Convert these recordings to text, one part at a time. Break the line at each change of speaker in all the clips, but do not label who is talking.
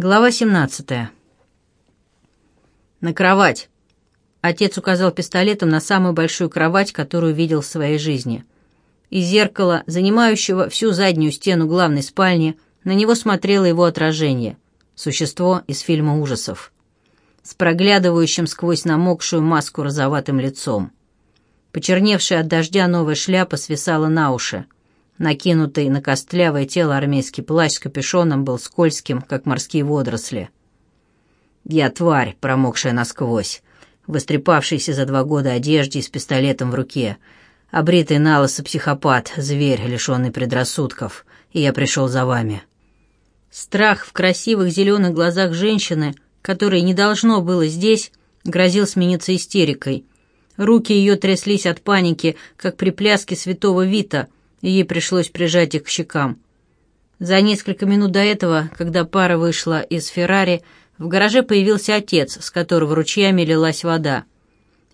Глава 17. «На кровать!» Отец указал пистолетом на самую большую кровать, которую видел в своей жизни. Из зеркала, занимающего всю заднюю стену главной спальни, на него смотрело его отражение. Существо из фильма ужасов. С проглядывающим сквозь намокшую маску розоватым лицом. Почерневшая от дождя новая шляпа свисала на уши. Накинутый на костлявое тело армейский плащ с капюшоном был скользким, как морские водоросли. «Я тварь, промокшая насквозь, выстрепавшийся за два года одежде и с пистолетом в руке, обритый налысо психопат, зверь, лишенный предрассудков, и я пришел за вами». Страх в красивых зеленых глазах женщины, которой не должно было здесь, грозил смениться истерикой. Руки ее тряслись от паники, как при пляске святого Вита — ей пришлось прижать их к щекам. За несколько минут до этого, когда пара вышла из «Феррари», в гараже появился отец, с которого ручьями лилась вода.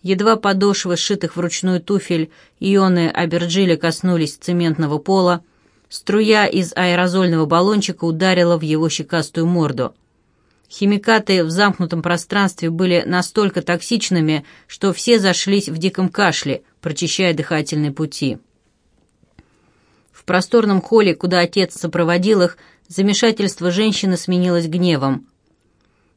Едва подошвы, сшитых вручную туфель, ионы Аберджили коснулись цементного пола, струя из аэрозольного баллончика ударила в его щекастую морду. Химикаты в замкнутом пространстве были настолько токсичными, что все зашлись в диком кашле, прочищая дыхательные пути. В просторном холле, куда отец сопроводил их, замешательство женщины сменилось гневом.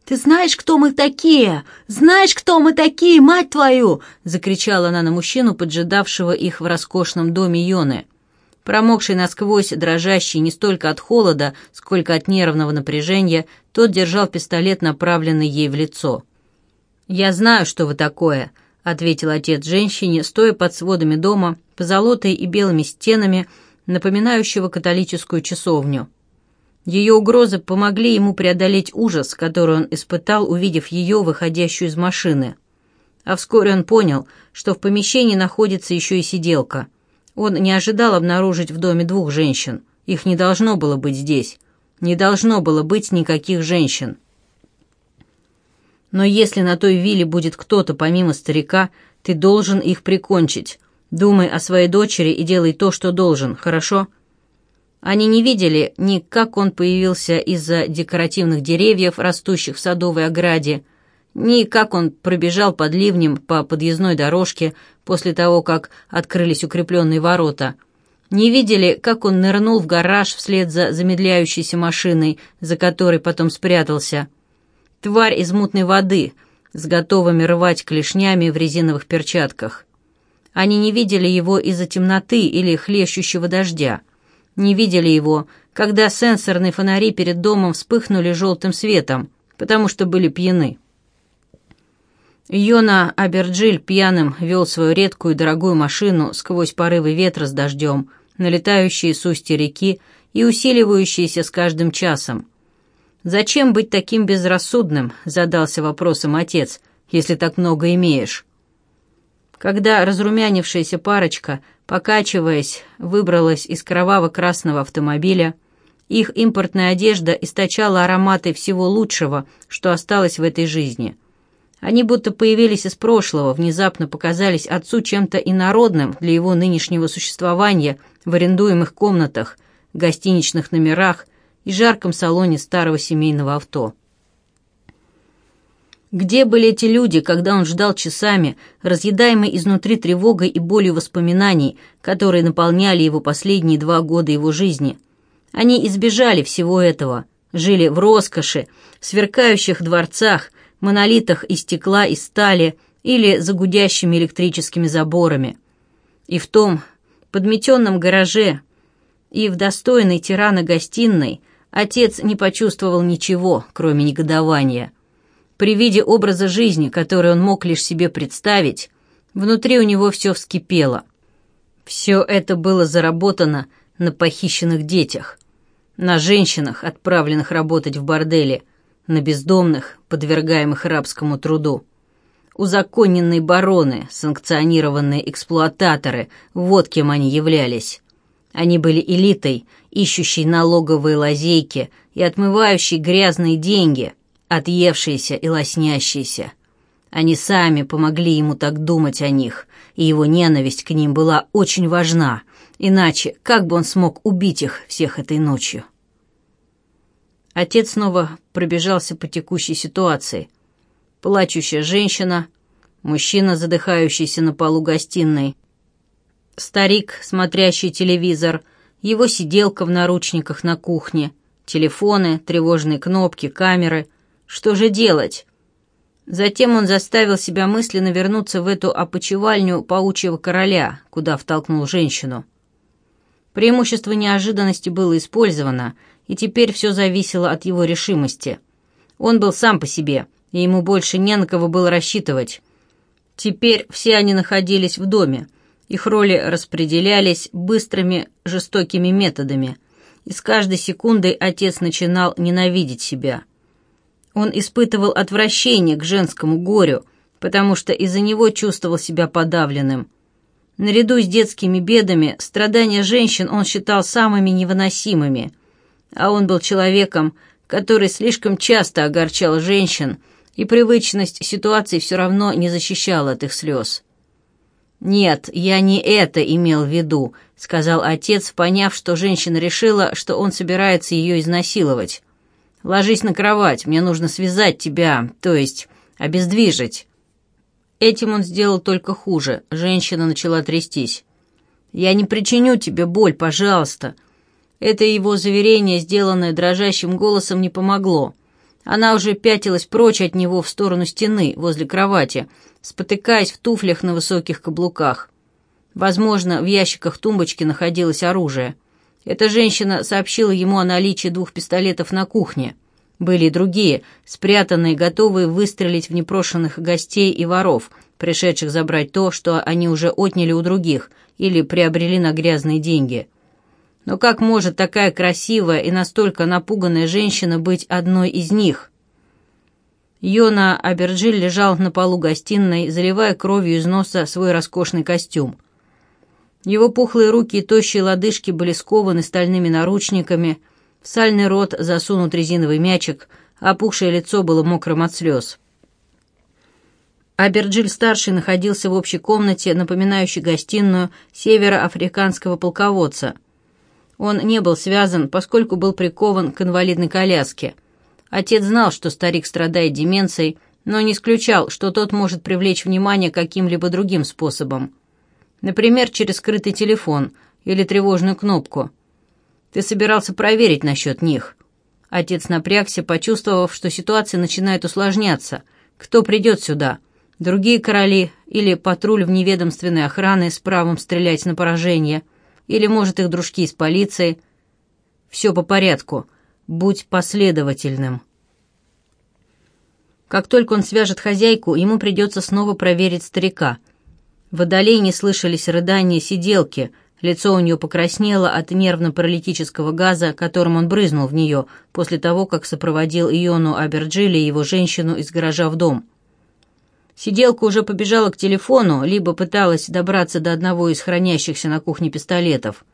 «Ты знаешь, кто мы такие? Знаешь, кто мы такие, мать твою!» — закричала она на мужчину, поджидавшего их в роскошном доме Йоны. Промокший насквозь, дрожащий не столько от холода, сколько от нервного напряжения, тот держал пистолет, направленный ей в лицо. «Я знаю, что вы такое», — ответил отец женщине, стоя под сводами дома, позолотой и белыми стенами — напоминающего католическую часовню. Ее угрозы помогли ему преодолеть ужас, который он испытал, увидев ее, выходящую из машины. А вскоре он понял, что в помещении находится еще и сиделка. Он не ожидал обнаружить в доме двух женщин. Их не должно было быть здесь. Не должно было быть никаких женщин. Но если на той вилле будет кто-то помимо старика, ты должен их прикончить. Думай о своей дочери и делай то, что должен, хорошо?» Они не видели ни как он появился из-за декоративных деревьев, растущих в садовой ограде, ни как он пробежал под ливнем по подъездной дорожке после того, как открылись укрепленные ворота. Не видели, как он нырнул в гараж вслед за замедляющейся машиной, за которой потом спрятался. Тварь из мутной воды, с готовыми рвать клешнями в резиновых перчатках. Они не видели его из-за темноты или хлещущего дождя. Не видели его, когда сенсорные фонари перед домом вспыхнули желтым светом, потому что были пьяны. Йона Аберджиль пьяным вел свою редкую и дорогую машину сквозь порывы ветра с дождем, налетающие с устья реки и усиливающиеся с каждым часом. «Зачем быть таким безрассудным?» — задался вопросом отец, «если так много имеешь». Когда разрумянившаяся парочка, покачиваясь, выбралась из кроваво-красного автомобиля, их импортная одежда источала ароматы всего лучшего, что осталось в этой жизни. Они будто появились из прошлого, внезапно показались отцу чем-то инородным для его нынешнего существования в арендуемых комнатах, гостиничных номерах и жарком салоне старого семейного авто. Где были эти люди, когда он ждал часами, разъедаемый изнутри тревогой и болью воспоминаний, которые наполняли его последние два года его жизни? Они избежали всего этого, жили в роскоши, в сверкающих дворцах, монолитах из стекла и стали или загудящими электрическими заборами. И в том подметенном гараже, и в достойной тирана гостиной отец не почувствовал ничего, кроме негодования – при виде образа жизни, который он мог лишь себе представить, внутри у него все вскипело. Все это было заработано на похищенных детях, на женщинах, отправленных работать в борделе, на бездомных, подвергаемых рабскому труду. Узаконенные бароны, санкционированные эксплуататоры, вот кем они являлись. Они были элитой, ищущей налоговые лазейки и отмывающей грязные деньги – отъевшиеся и лоснящиеся. Они сами помогли ему так думать о них, и его ненависть к ним была очень важна, иначе как бы он смог убить их всех этой ночью? Отец снова пробежался по текущей ситуации. Плачущая женщина, мужчина, задыхающийся на полу гостиной, старик, смотрящий телевизор, его сиделка в наручниках на кухне, телефоны, тревожные кнопки, камеры — что же делать? Затем он заставил себя мысленно вернуться в эту опочивальню паучьего короля, куда втолкнул женщину. Преимущество неожиданности было использовано, и теперь все зависело от его решимости. Он был сам по себе, и ему больше не на кого было рассчитывать. Теперь все они находились в доме. Их роли распределялись быстрыми, жестокими методами. И с каждой секундой отец начинал ненавидеть себя – он испытывал отвращение к женскому горю, потому что из-за него чувствовал себя подавленным. Наряду с детскими бедами, страдания женщин он считал самыми невыносимыми. А он был человеком, который слишком часто огорчал женщин, и привычность ситуации все равно не защищала от их слез. «Нет, я не это имел в виду», — сказал отец, поняв, что женщина решила, что он собирается ее изнасиловать. Ложись на кровать, мне нужно связать тебя, то есть обездвижить». Этим он сделал только хуже. Женщина начала трястись. «Я не причиню тебе боль, пожалуйста». Это его заверение, сделанное дрожащим голосом, не помогло. Она уже пятилась прочь от него в сторону стены, возле кровати, спотыкаясь в туфлях на высоких каблуках. Возможно, в ящиках тумбочки находилось оружие. Эта женщина сообщила ему о наличии двух пистолетов на кухне. Были и другие, спрятанные, готовые выстрелить в непрошенных гостей и воров, пришедших забрать то, что они уже отняли у других или приобрели на грязные деньги. Но как может такая красивая и настолько напуганная женщина быть одной из них? Йона Аберджиль лежал на полу гостиной, заливая кровью из носа свой роскошный костюм. Его пухлые руки и тощие лодыжки были скованы стальными наручниками, в сальный рот засунут резиновый мячик, а опухшее лицо было мокрым от слез. Аберджиль-старший находился в общей комнате, напоминающей гостиную североафриканского полководца. Он не был связан, поскольку был прикован к инвалидной коляске. Отец знал, что старик страдает деменцией, но не исключал, что тот может привлечь внимание каким-либо другим способом. Например, через скрытый телефон или тревожную кнопку. Ты собирался проверить насчет них. Отец напрягся, почувствовав, что ситуация начинает усложняться. Кто придет сюда? Другие короли или патруль в неведомственной охраны с правом стрелять на поражение? Или, может, их дружки из полиции? Все по порядку. Будь последовательным. Как только он свяжет хозяйку, ему придется снова проверить старика – в отдалении слышались рыдания сиделки. Лицо у нее покраснело от нервно-паралитического газа, которым он брызнул в нее, после того, как сопроводил Иону Аберджили и его женщину из гаража в дом. Сиделка уже побежала к телефону, либо пыталась добраться до одного из хранящихся на кухне пистолетов.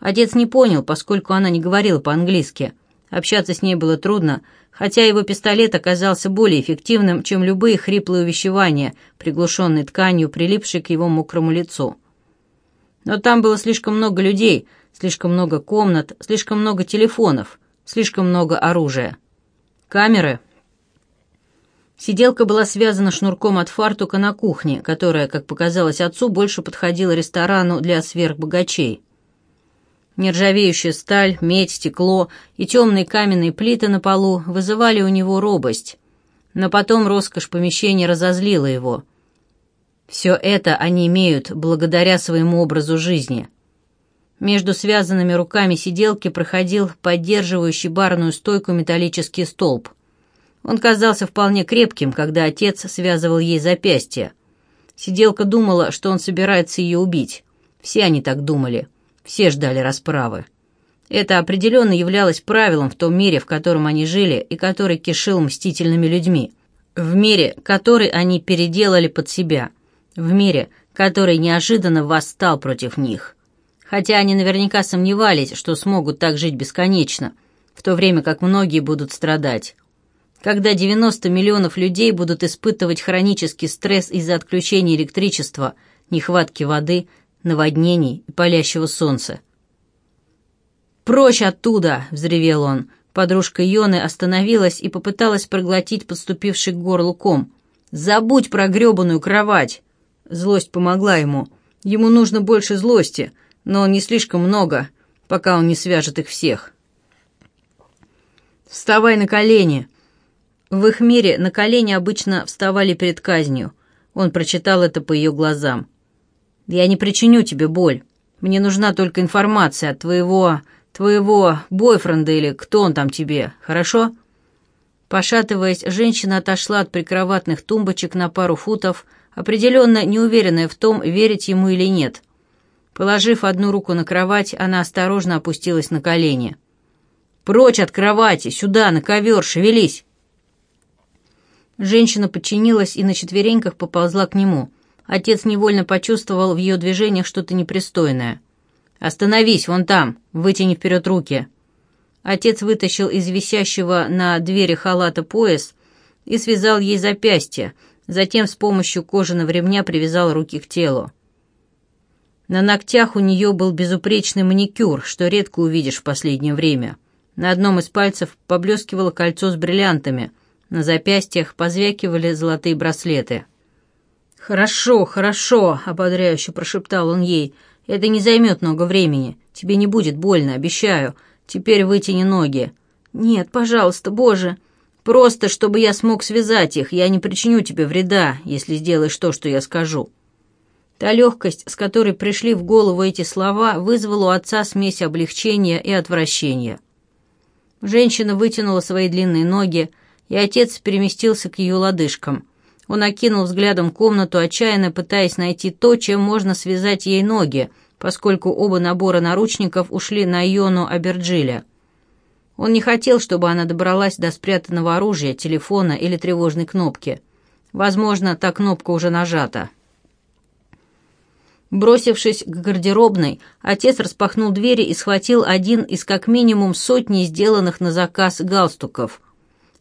Отец не понял, поскольку она не говорила по-английски. Общаться с ней было трудно, хотя его пистолет оказался более эффективным, чем любые хриплые увещевания, приглушенные тканью, прилипшей к его мокрому лицу. Но там было слишком много людей, слишком много комнат, слишком много телефонов, слишком много оружия. Камеры. Сиделка была связана шнурком от фартука на кухне, которая, как показалось отцу, больше подходила ресторану для сверхбогачей. Нержавеющая сталь, медь, стекло и темные каменные плиты на полу вызывали у него робость. Но потом роскошь помещения разозлила его. Все это они имеют благодаря своему образу жизни. Между связанными руками сиделки проходил поддерживающий барную стойку металлический столб. Он казался вполне крепким, когда отец связывал ей запястье. Сиделка думала, что он собирается ее убить. Все они так думали. — все ждали расправы. Это определенно являлось правилом в том мире, в котором они жили и который кишил мстительными людьми. В мире, который они переделали под себя. В мире, который неожиданно восстал против них. Хотя они наверняка сомневались, что смогут так жить бесконечно, в то время как многие будут страдать. Когда 90 миллионов людей будут испытывать хронический стресс из-за отключения электричества, нехватки воды – наводнений и палящего солнца. «Прочь оттуда!» — взревел он. Подружка Йоны остановилась и попыталась проглотить подступивший к горлу ком. «Забудь про гребаную кровать!» Злость помогла ему. Ему нужно больше злости, но не слишком много, пока он не свяжет их всех. «Вставай на колени!» В их мире на колени обычно вставали перед казнью. Он прочитал это по ее глазам. Я не причиню тебе боль. Мне нужна только информация от твоего... твоего бойфренда или кто он там тебе, хорошо?» Пошатываясь, женщина отошла от прикроватных тумбочек на пару футов, определенно неуверенная в том, верить ему или нет. Положив одну руку на кровать, она осторожно опустилась на колени. «Прочь от кровати! Сюда, на ковер! Шевелись!» Женщина подчинилась и на четвереньках поползла к нему – Отец невольно почувствовал в ее движениях что-то непристойное. «Остановись, вон там, вытяни вперед руки». Отец вытащил из висящего на двери халата пояс и связал ей запястье, затем с помощью кожаного ремня привязал руки к телу. На ногтях у нее был безупречный маникюр, что редко увидишь в последнее время. На одном из пальцев поблескивало кольцо с бриллиантами, на запястьях позвякивали золотые браслеты – «Хорошо, хорошо», — ободряюще прошептал он ей. «Это не займет много времени. Тебе не будет больно, обещаю. Теперь вытяни ноги». «Нет, пожалуйста, Боже». «Просто, чтобы я смог связать их. Я не причиню тебе вреда, если сделаешь то, что я скажу». Та легкость, с которой пришли в голову эти слова, вызвала у отца смесь облегчения и отвращения. Женщина вытянула свои длинные ноги, и отец переместился к ее лодыжкам — он окинул взглядом комнату, отчаянно пытаясь найти то, чем можно связать ей ноги, поскольку оба набора наручников ушли на Йону Аберджиля. Он не хотел, чтобы она добралась до спрятанного оружия, телефона или тревожной кнопки. Возможно, та кнопка уже нажата. Бросившись к гардеробной, отец распахнул двери и схватил один из как минимум сотни сделанных на заказ галстуков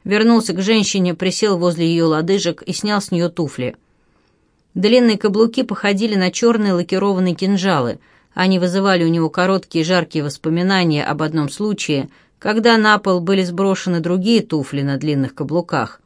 вернулся к женщине, присел возле ее лодыжек и снял с нее туфли. Длинные каблуки походили на черные лакированные кинжалы. Они вызывали у него короткие жаркие воспоминания об одном случае, когда на пол были сброшены другие туфли на длинных каблуках.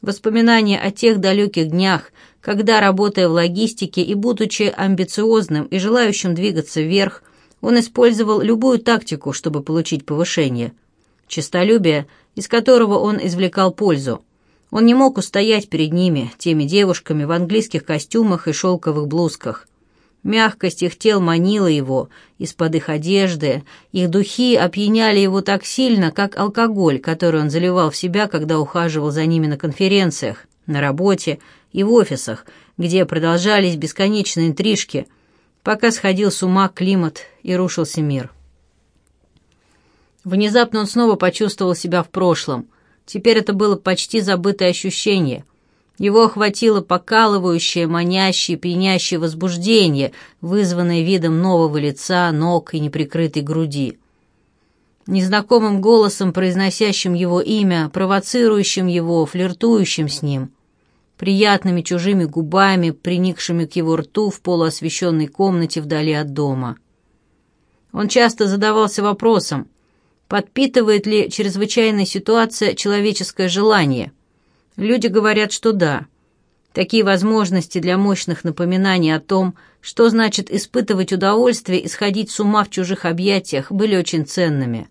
Воспоминания о тех далеких днях, когда, работая в логистике и будучи амбициозным и желающим двигаться вверх, он использовал любую тактику, чтобы получить повышение – честолюбие, из которого он извлекал пользу. Он не мог устоять перед ними, теми девушками в английских костюмах и шелковых блузках. Мягкость их тел манила его, из-под их одежды, их духи опьяняли его так сильно, как алкоголь, который он заливал в себя, когда ухаживал за ними на конференциях, на работе и в офисах, где продолжались бесконечные интрижки, пока сходил с ума климат и рушился мир. Внезапно он снова почувствовал себя в прошлом. Теперь это было почти забытое ощущение. Его охватило покалывающее, манящее, пьянящее возбуждение, вызванное видом нового лица, ног и неприкрытой груди. Незнакомым голосом, произносящим его имя, провоцирующим его, флиртующим с ним. Приятными чужими губами, приникшими к его рту в полуосвещенной комнате вдали от дома. Он часто задавался вопросом – Подпитывает ли чрезвычайная ситуация человеческое желание? Люди говорят, что да. Такие возможности для мощных напоминаний о том, что значит испытывать удовольствие и сходить с ума в чужих объятиях, были очень ценными.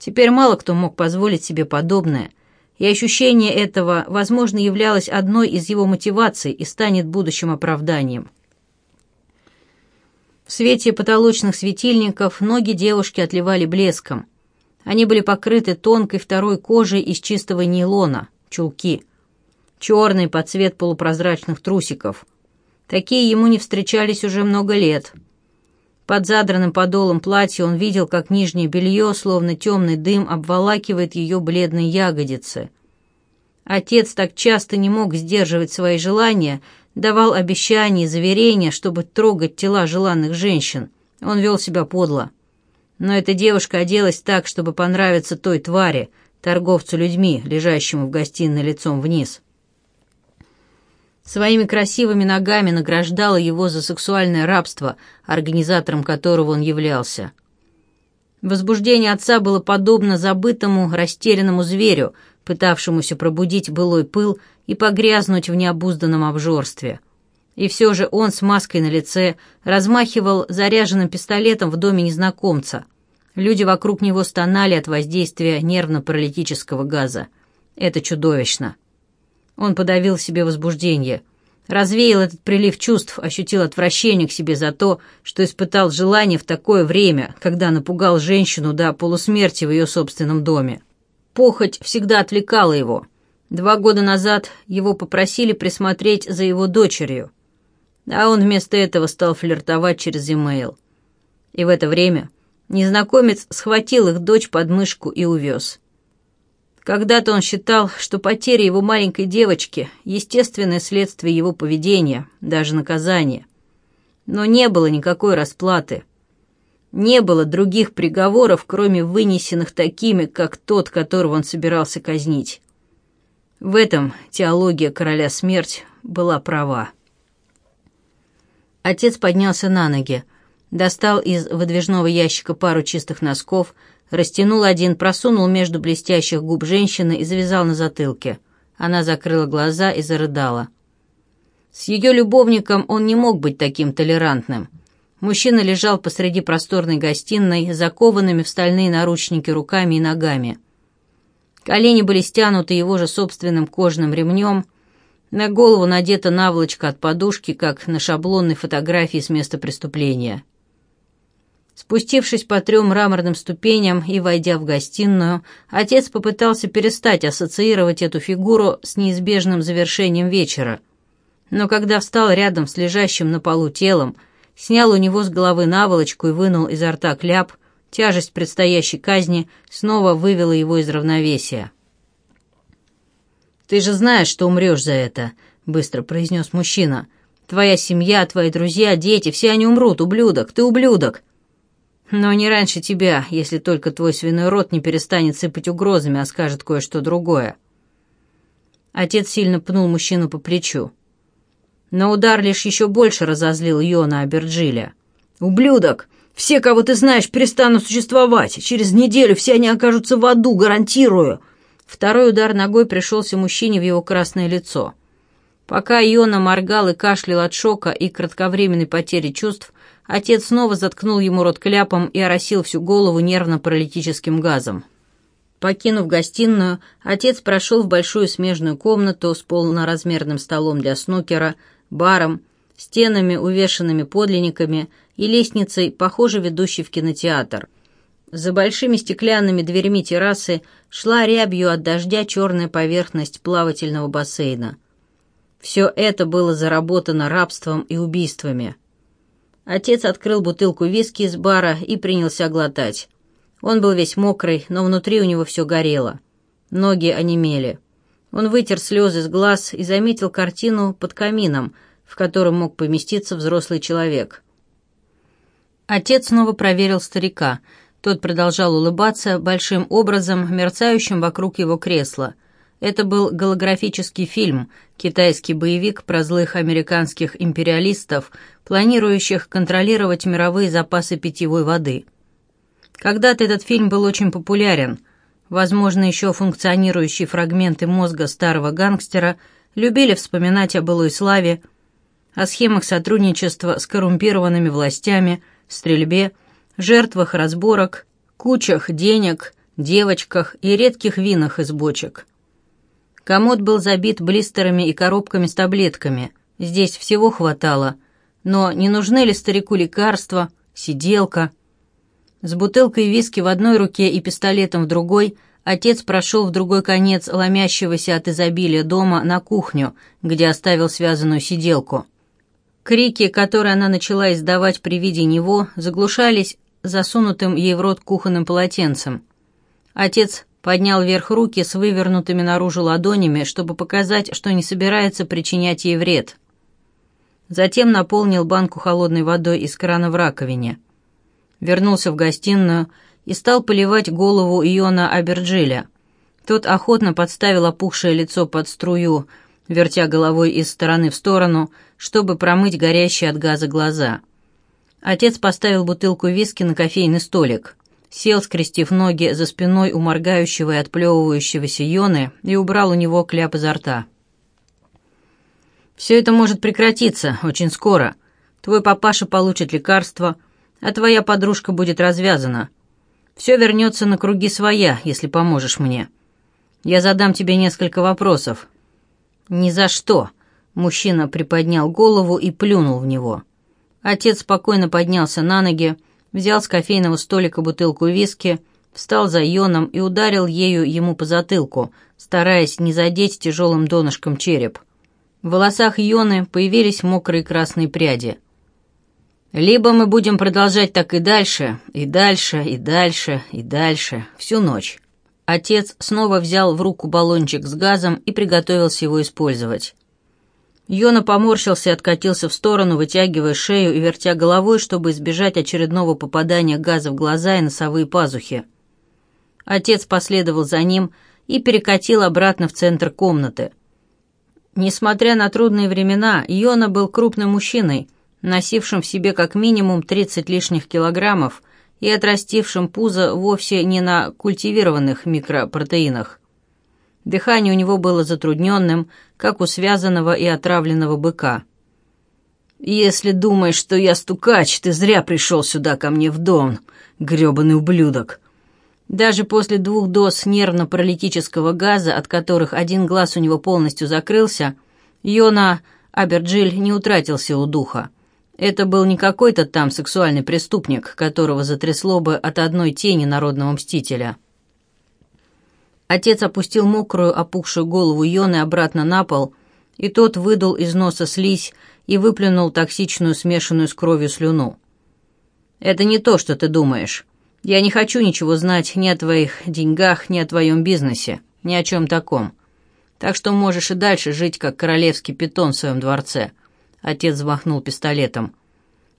Теперь мало кто мог позволить себе подобное, и ощущение этого, возможно, являлось одной из его мотиваций и станет будущим оправданием. В свете потолочных светильников ноги девушки отливали блеском – они были покрыты тонкой второй кожей из чистого нейлона, чулки. Черный под цвет полупрозрачных трусиков. Такие ему не встречались уже много лет. Под задранным подолом платья он видел, как нижнее белье, словно темный дым, обволакивает ее бледные ягодицы. Отец так часто не мог сдерживать свои желания, давал обещания и заверения, чтобы трогать тела желанных женщин. Он вел себя подло. Но эта девушка оделась так, чтобы понравиться той твари, торговцу людьми, лежащему в гостиной лицом вниз. Своими красивыми ногами награждала его за сексуальное рабство, организатором которого он являлся. Возбуждение отца было подобно забытому, растерянному зверю, пытавшемуся пробудить былой пыл и погрязнуть в необузданном обжорстве. И все же он с маской на лице размахивал заряженным пистолетом в доме незнакомца. Люди вокруг него стонали от воздействия нервно-паралитического газа. Это чудовищно. Он подавил себе возбуждение. Развеял этот прилив чувств, ощутил отвращение к себе за то, что испытал желание в такое время, когда напугал женщину до полусмерти в ее собственном доме. Похоть всегда отвлекала его. Два года назад его попросили присмотреть за его дочерью а он вместо этого стал флиртовать через e-mail. И в это время незнакомец схватил их дочь под мышку и увез. Когда-то он считал, что потеря его маленькой девочки – естественное следствие его поведения, даже наказание. Но не было никакой расплаты. Не было других приговоров, кроме вынесенных такими, как тот, которого он собирался казнить. В этом теология короля смерть была права. Отец поднялся на ноги, достал из выдвижного ящика пару чистых носков, растянул один, просунул между блестящих губ женщины и завязал на затылке. Она закрыла глаза и зарыдала. С ее любовником он не мог быть таким толерантным. Мужчина лежал посреди просторной гостиной, закованными в стальные наручники руками и ногами. Колени были стянуты его же собственным кожным ремнем — на голову надета наволочка от подушки, как на шаблонной фотографии с места преступления. Спустившись по трем мраморным ступеням и войдя в гостиную, отец попытался перестать ассоциировать эту фигуру с неизбежным завершением вечера. Но когда встал рядом с лежащим на полу телом, снял у него с головы наволочку и вынул изо рта кляп, тяжесть предстоящей казни снова вывела его из равновесия. «Ты же знаешь, что умрешь за это», — быстро произнес мужчина. «Твоя семья, твои друзья, дети, все они умрут, ублюдок, ты ублюдок». «Но не раньше тебя, если только твой свиной рот не перестанет сыпать угрозами, а скажет кое-что другое». Отец сильно пнул мужчину по плечу. Но удар лишь еще больше разозлил Йона Аберджиля. «Ублюдок! Все, кого ты знаешь, перестанут существовать! Через неделю все они окажутся в аду, гарантирую!» Второй удар ногой пришелся мужчине в его красное лицо. Пока Иона моргал и кашлял от шока и кратковременной потери чувств, отец снова заткнул ему рот кляпом и оросил всю голову нервно-паралитическим газом. Покинув гостиную, отец прошел в большую смежную комнату с полноразмерным столом для снукера, баром, стенами, увешанными подлинниками, и лестницей, похоже, ведущей в кинотеатр. За большими стеклянными дверьми террасы шла рябью от дождя черная поверхность плавательного бассейна. Все это было заработано рабством и убийствами. Отец открыл бутылку виски из бара и принялся глотать. Он был весь мокрый, но внутри у него все горело. Ноги онемели. Он вытер слезы с глаз и заметил картину под камином, в котором мог поместиться взрослый человек. Отец снова проверил старика — тот продолжал улыбаться большим образом, мерцающим вокруг его кресла. Это был голографический фильм, китайский боевик про злых американских империалистов, планирующих контролировать мировые запасы питьевой воды. Когда-то этот фильм был очень популярен. Возможно, еще функционирующие фрагменты мозга старого гангстера любили вспоминать о былой славе, о схемах сотрудничества с коррумпированными властями, стрельбе – жертвах разборок, кучах денег, девочках и редких винах из бочек. Комод был забит блистерами и коробками с таблетками. Здесь всего хватало. Но не нужны ли старику лекарства, сиделка? С бутылкой виски в одной руке и пистолетом в другой отец прошел в другой конец ломящегося от изобилия дома на кухню, где оставил связанную сиделку. Крики, которые она начала издавать при виде него, заглушались засунутым ей в рот кухонным полотенцем. Отец поднял вверх руки с вывернутыми наружу ладонями, чтобы показать, что не собирается причинять ей вред. Затем наполнил банку холодной водой из крана в раковине. Вернулся в гостиную и стал поливать голову Иона Аберджиля. Тот охотно подставил опухшее лицо под струю, вертя головой из стороны в сторону, чтобы промыть горящие от газа глаза. — Отец поставил бутылку виски на кофейный столик. Сел, скрестив ноги за спиной у моргающего и отплевывающегося Йоны, и убрал у него кляп изо рта. «Все это может прекратиться очень скоро. Твой папаша получит лекарство, а твоя подружка будет развязана. Все вернется на круги своя, если поможешь мне. Я задам тебе несколько вопросов». «Ни за что!» Мужчина приподнял голову и плюнул в него. «Мужчина» Отец спокойно поднялся на ноги, взял с кофейного столика бутылку виски, встал за Йоном и ударил ею ему по затылку, стараясь не задеть тяжелым донышком череп. В волосах Йоны появились мокрые красные пряди. «Либо мы будем продолжать так и дальше, и дальше, и дальше, и дальше, всю ночь». Отец снова взял в руку баллончик с газом и приготовился его использовать. Йона поморщился и откатился в сторону, вытягивая шею и вертя головой, чтобы избежать очередного попадания газа в глаза и носовые пазухи. Отец последовал за ним и перекатил обратно в центр комнаты. Несмотря на трудные времена, Йона был крупным мужчиной, носившим в себе как минимум 30 лишних килограммов и отрастившим пузо вовсе не на культивированных микропротеинах. Дыхание у него было затрудненным, как у связанного и отравленного быка. «Если думаешь, что я стукач, ты зря пришел сюда ко мне в дом, грёбаный ублюдок!» Даже после двух доз нервно-паралитического газа, от которых один глаз у него полностью закрылся, Йона Аберджиль не утратил силу духа. Это был не какой-то там сексуальный преступник, которого затрясло бы от одной тени народного мстителя. Отец опустил мокрую, опухшую голову Йоны обратно на пол, и тот выдал из носа слизь и выплюнул токсичную, смешанную с кровью слюну. «Это не то, что ты думаешь. Я не хочу ничего знать ни о твоих деньгах, ни о твоем бизнесе, ни о чем таком. Так что можешь и дальше жить, как королевский питон в своем дворце». Отец взмахнул пистолетом.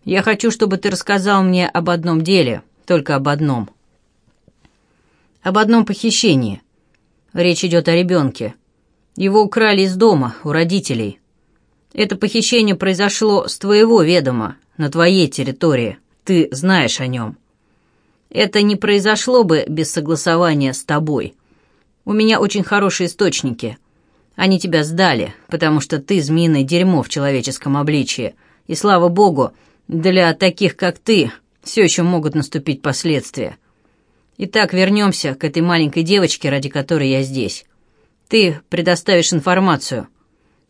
«Я хочу, чтобы ты рассказал мне об одном деле, только об одном». «Об одном похищении». Речь идет о ребенке. Его украли из дома, у родителей. Это похищение произошло с твоего ведома, на твоей территории. Ты знаешь о нем. Это не произошло бы без согласования с тобой. У меня очень хорошие источники. Они тебя сдали, потому что ты змеиное дерьмо в человеческом обличье. И слава богу, для таких, как ты, все еще могут наступить последствия. Итак, вернемся к этой маленькой девочке, ради которой я здесь. Ты предоставишь информацию.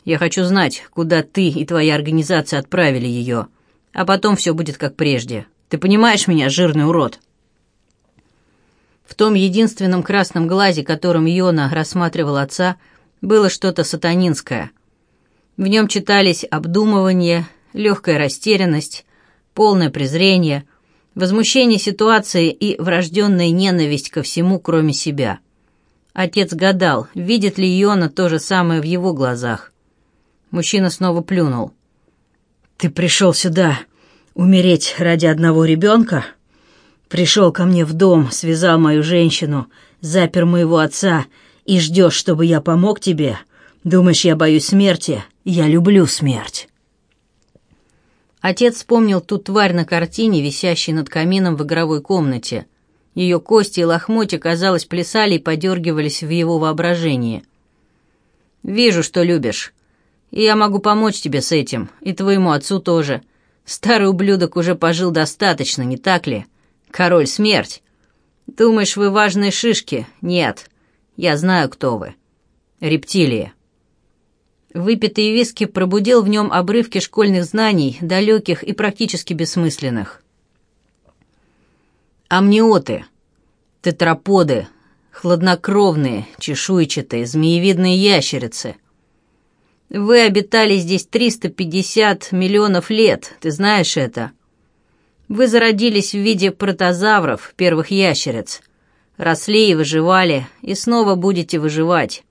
Я хочу знать, куда ты и твоя организация отправили ее. А потом все будет как прежде. Ты понимаешь меня, жирный урод?» В том единственном красном глазе, которым Йона рассматривал отца, было что-то сатанинское. В нем читались обдумывание, легкая растерянность, полное презрение — возмущение ситуации и врожденная ненависть ко всему, кроме себя. Отец гадал, видит ли Иона то же самое в его глазах. Мужчина снова плюнул. «Ты пришел сюда умереть ради одного ребенка? Пришел ко мне в дом, связал мою женщину, запер моего отца и ждешь, чтобы я помог тебе? Думаешь, я боюсь смерти? Я люблю смерть». Отец вспомнил ту тварь на картине, висящей над камином в игровой комнате. Ее кости и лохмотья, казалось, плясали и подергивались в его воображении. «Вижу, что любишь. И я могу помочь тебе с этим, и твоему отцу тоже. Старый ублюдок уже пожил достаточно, не так ли? Король смерть. Думаешь, вы важные шишки? Нет. Я знаю, кто вы. Рептилия. Выпитый виски пробудил в нем обрывки школьных знаний, далеких и практически бессмысленных. Амниоты, тетраподы, хладнокровные, чешуйчатые, змеевидные ящерицы. Вы обитали здесь 350 миллионов лет, ты знаешь это. Вы зародились в виде протозавров, первых ящериц. Росли и выживали, и снова будете выживать.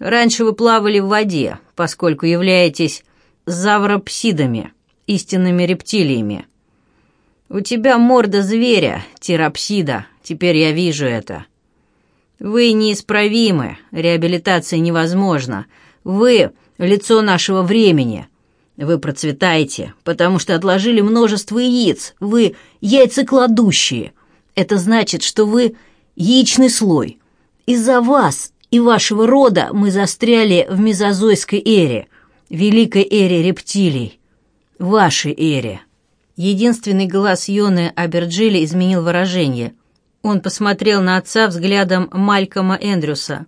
Раньше вы плавали в воде, поскольку являетесь завропсидами, истинными рептилиями. У тебя морда зверя, терапсида, теперь я вижу это. Вы неисправимы, реабилитация невозможна. Вы — лицо нашего времени. Вы процветаете, потому что отложили множество яиц. Вы яйцекладущие. Это значит, что вы яичный слой. Из-за вас и вашего рода мы застряли в мезозойской эре, великой эре рептилий, вашей эре». Единственный глаз Йоны Аберджили изменил выражение. Он посмотрел на отца взглядом Малькома Эндрюса,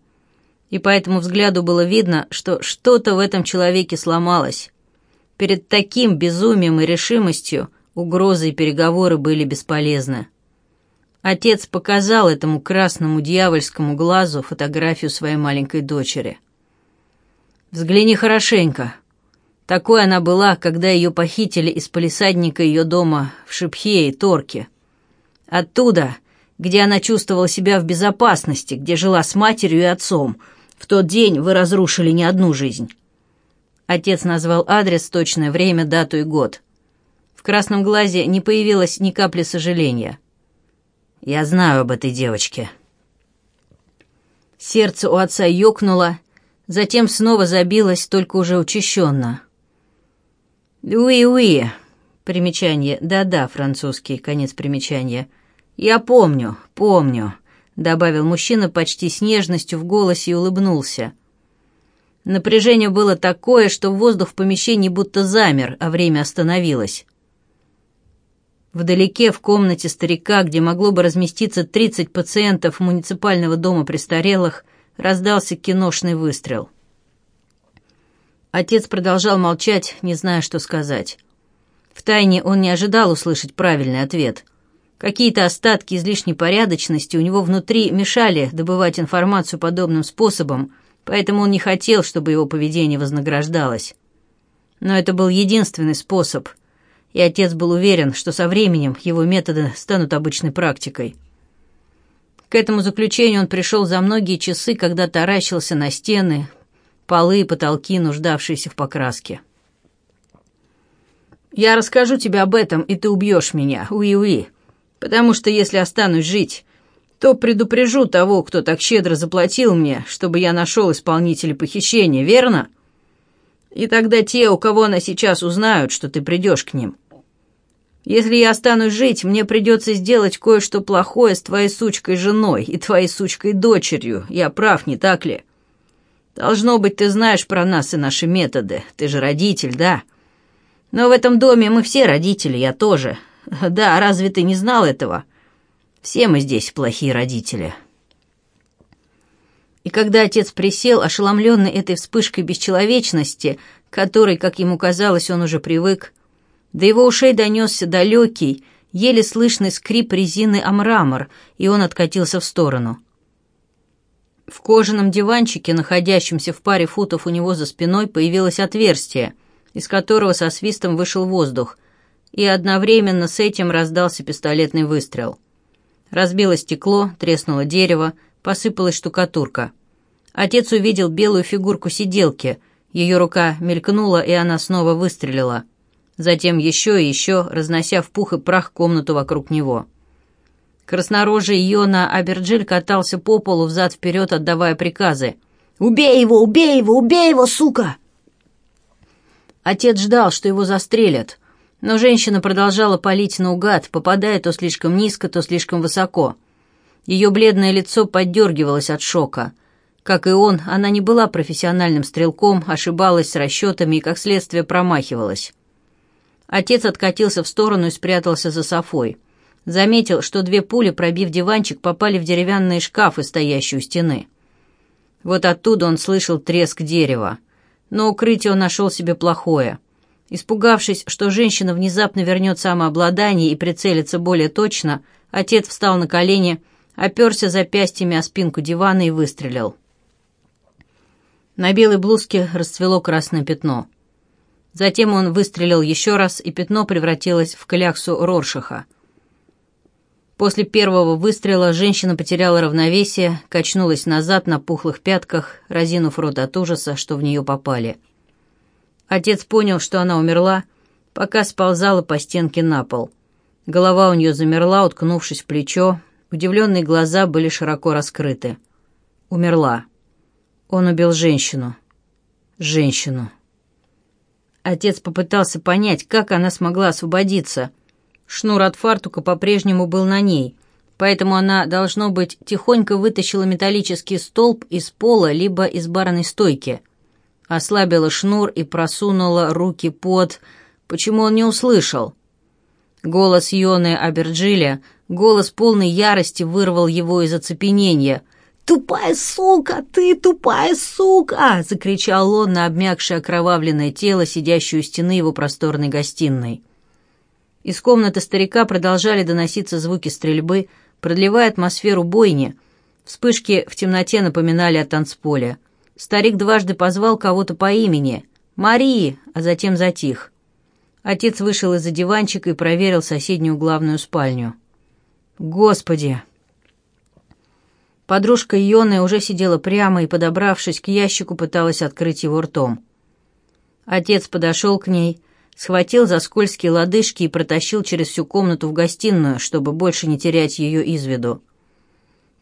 и по этому взгляду было видно, что что-то в этом человеке сломалось. Перед таким безумием и решимостью угрозы и переговоры были бесполезны. Отец показал этому красному дьявольскому глазу фотографию своей маленькой дочери. «Взгляни хорошенько. Такой она была, когда ее похитили из полисадника ее дома в Шипхее, Торке. Оттуда, где она чувствовала себя в безопасности, где жила с матерью и отцом. В тот день вы разрушили не одну жизнь». Отец назвал адрес, точное время, дату и год. В красном глазе не появилось ни капли сожаления – я знаю об этой девочке». Сердце у отца ёкнуло, затем снова забилось, только уже учащенно. «Уи-уи!» Примечание «Да-да, французский», конец примечания. «Я помню, помню», — добавил мужчина почти с нежностью в голосе и улыбнулся. Напряжение было такое, что воздух в помещении будто замер, а время остановилось. Вдалеке, в комнате старика, где могло бы разместиться 30 пациентов муниципального дома престарелых, раздался киношный выстрел. Отец продолжал молчать, не зная, что сказать. Втайне он не ожидал услышать правильный ответ. Какие-то остатки излишней порядочности у него внутри мешали добывать информацию подобным способом, поэтому он не хотел, чтобы его поведение вознаграждалось. Но это был единственный способ — и отец был уверен, что со временем его методы станут обычной практикой. К этому заключению он пришел за многие часы, когда таращился на стены, полы и потолки, нуждавшиеся в покраске. «Я расскажу тебе об этом, и ты убьешь меня, уи-уи, потому что если останусь жить, то предупрежу того, кто так щедро заплатил мне, чтобы я нашел исполнителя похищения, верно? И тогда те, у кого она сейчас, узнают, что ты придешь к ним. Если я останусь жить, мне придется сделать кое-что плохое с твоей сучкой женой и твоей сучкой дочерью. Я прав, не так ли? Должно быть, ты знаешь про нас и наши методы. Ты же родитель, да? Но в этом доме мы все родители, я тоже. Да, разве ты не знал этого? Все мы здесь плохие родители. И когда отец присел, ошеломленный этой вспышкой бесчеловечности, которой, как ему казалось, он уже привык, — до его ушей донесся далекий, еле слышный скрип резины о мрамор, и он откатился в сторону. В кожаном диванчике, находящемся в паре футов у него за спиной, появилось отверстие, из которого со свистом вышел воздух, и одновременно с этим раздался пистолетный выстрел. Разбило стекло, треснуло дерево, посыпалась штукатурка. Отец увидел белую фигурку сиделки, ее рука мелькнула, и она снова выстрелила — затем еще и еще, разнося в пух и прах комнату вокруг него. Краснорожий Йона Аберджиль катался по полу взад-вперед, отдавая приказы. «Убей его! Убей его! Убей его, сука!» Отец ждал, что его застрелят, но женщина продолжала палить наугад, попадая то слишком низко, то слишком высоко. Ее бледное лицо поддергивалось от шока. Как и он, она не была профессиональным стрелком, ошибалась с расчетами и, как следствие, промахивалась. Отец откатился в сторону и спрятался за софой. Заметил, что две пули, пробив диванчик, попали в деревянные шкафы, стоящие у стены. Вот оттуда он слышал треск дерева. Но укрытие он нашел себе плохое. Испугавшись, что женщина внезапно вернет самообладание и прицелится более точно, отец встал на колени, оперся запястьями о спинку дивана и выстрелил. На белой блузке расцвело красное пятно — Затем он выстрелил еще раз, и пятно превратилось в кляксу Роршаха. После первого выстрела женщина потеряла равновесие, качнулась назад на пухлых пятках, разинув рот от ужаса, что в нее попали. Отец понял, что она умерла, пока сползала по стенке на пол. Голова у нее замерла, уткнувшись в плечо, удивленные глаза были широко раскрыты. Умерла. Он убил женщину. Женщину. Отец попытался понять, как она смогла освободиться. Шнур от фартука по-прежнему был на ней, поэтому она, должно быть, тихонько вытащила металлический столб из пола либо из барной стойки. Ослабила шнур и просунула руки под... Почему он не услышал? Голос Йоны Аберджиля, голос полной ярости вырвал его из оцепенения — «Тупая сука! Ты тупая сука!» — закричал он на обмякшее окровавленное тело, сидящее у стены его просторной гостиной. Из комнаты старика продолжали доноситься звуки стрельбы, продлевая атмосферу бойни. Вспышки в темноте напоминали о танцполе. Старик дважды позвал кого-то по имени «Марии», а затем затих. Отец вышел из-за диванчика и проверил соседнюю главную спальню. «Господи!» Подружка Йоны уже сидела прямо и, подобравшись к ящику, пыталась открыть его ртом. Отец подошел к ней, схватил за скользкие лодыжки и протащил через всю комнату в гостиную, чтобы больше не терять ее из виду.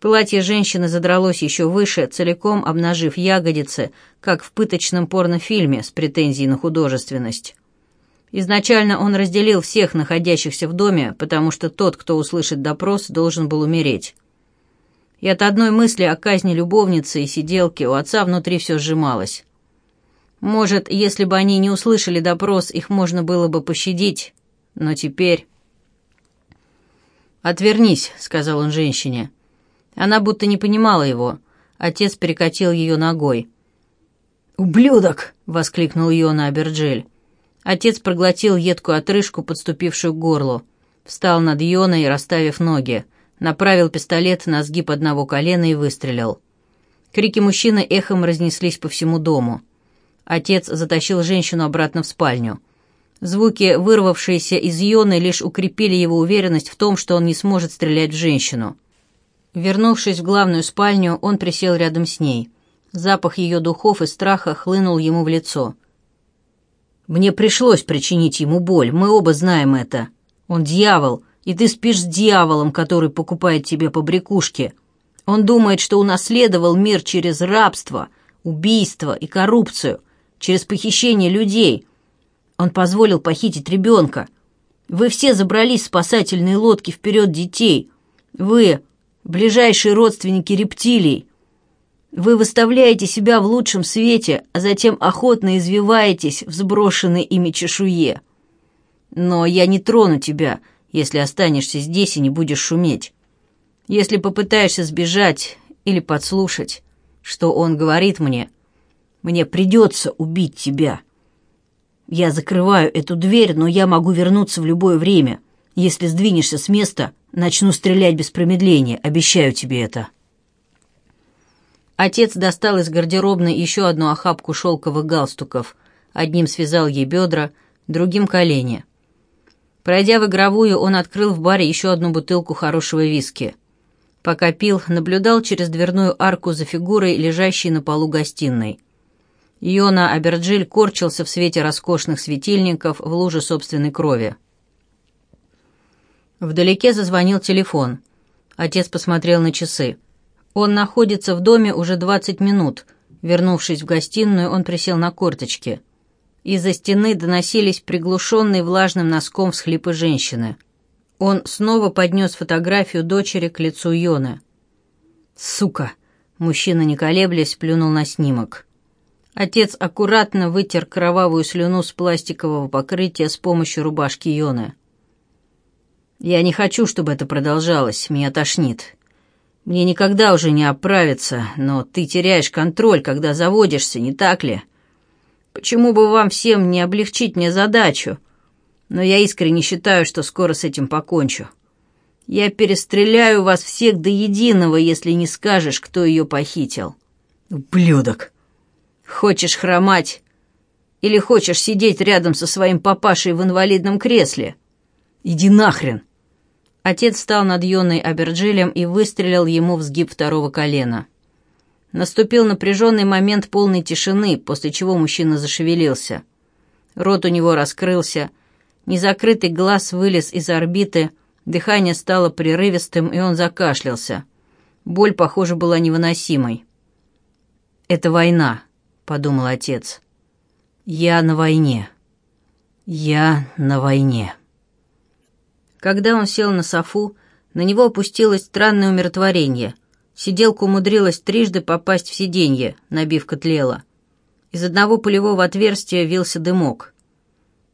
Платье женщины задралось еще выше, целиком обнажив ягодицы, как в пыточном порнофильме с претензией на художественность. Изначально он разделил всех находящихся в доме, потому что тот, кто услышит допрос, должен был умереть. И от одной мысли о казни любовницы и сиделки у отца внутри все сжималось. Может, если бы они не услышали допрос, их можно было бы пощадить. Но теперь... «Отвернись», — сказал он женщине. Она будто не понимала его. Отец перекатил ее ногой. «Ублюдок!» — воскликнул Йона Аберджель. Отец проглотил едкую отрыжку, подступившую к горлу. Встал над Йоной, расставив ноги направил пистолет на сгиб одного колена и выстрелил. Крики мужчины эхом разнеслись по всему дому. Отец затащил женщину обратно в спальню. Звуки, вырвавшиеся из Йоны, лишь укрепили его уверенность в том, что он не сможет стрелять в женщину. Вернувшись в главную спальню, он присел рядом с ней. Запах ее духов и страха хлынул ему в лицо. «Мне пришлось причинить ему боль, мы оба знаем это. Он дьявол, и ты спишь с дьяволом, который покупает тебе побрякушки. Он думает, что унаследовал мир через рабство, убийство и коррупцию, через похищение людей. Он позволил похитить ребенка. Вы все забрались в спасательные лодки вперед детей. Вы – ближайшие родственники рептилий. Вы выставляете себя в лучшем свете, а затем охотно извиваетесь в сброшенной ими чешуе. Но я не трону тебя – если останешься здесь и не будешь шуметь. Если попытаешься сбежать или подслушать, что он говорит мне, мне придется убить тебя. Я закрываю эту дверь, но я могу вернуться в любое время. Если сдвинешься с места, начну стрелять без промедления, обещаю тебе это». Отец достал из гардеробной еще одну охапку шелковых галстуков. Одним связал ей бедра, другим — колени. Пройдя в игровую, он открыл в баре еще одну бутылку хорошего виски. Пока пил, наблюдал через дверную арку за фигурой, лежащей на полу гостиной. Йона Аберджиль корчился в свете роскошных светильников в луже собственной крови. Вдалеке зазвонил телефон. Отец посмотрел на часы. Он находится в доме уже 20 минут. Вернувшись в гостиную, он присел на корточки. Из-за стены доносились приглушенные влажным носком всхлипы женщины. Он снова поднес фотографию дочери к лицу Йона. «Сука!» – мужчина, не колеблясь, плюнул на снимок. Отец аккуратно вытер кровавую слюну с пластикового покрытия с помощью рубашки Йона. «Я не хочу, чтобы это продолжалось, меня тошнит. Мне никогда уже не оправиться, но ты теряешь контроль, когда заводишься, не так ли?» Почему бы вам всем не облегчить мне задачу? Но я искренне считаю, что скоро с этим покончу. Я перестреляю вас всех до единого, если не скажешь, кто ее похитил. Ублюдок! Хочешь хромать? Или хочешь сидеть рядом со своим папашей в инвалидном кресле? Иди нахрен!» Отец встал над юной Аберджилем и выстрелил ему в сгиб второго колена. Наступил напряженный момент полной тишины, после чего мужчина зашевелился. Рот у него раскрылся, незакрытый глаз вылез из орбиты, дыхание стало прерывистым, и он закашлялся. Боль, похоже, была невыносимой. «Это война», — подумал отец. «Я на войне. Я на войне». Когда он сел на софу, на него опустилось странное умиротворение — Сиделка умудрилась трижды попасть в сиденье, набивка тлела. Из одного пулевого отверстия вился дымок.